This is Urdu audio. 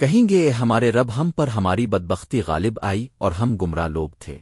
کہیں گے اے ہمارے رب ہم پر ہماری بدبختی غالب آئی اور ہم گمراہ لوگ تھے۔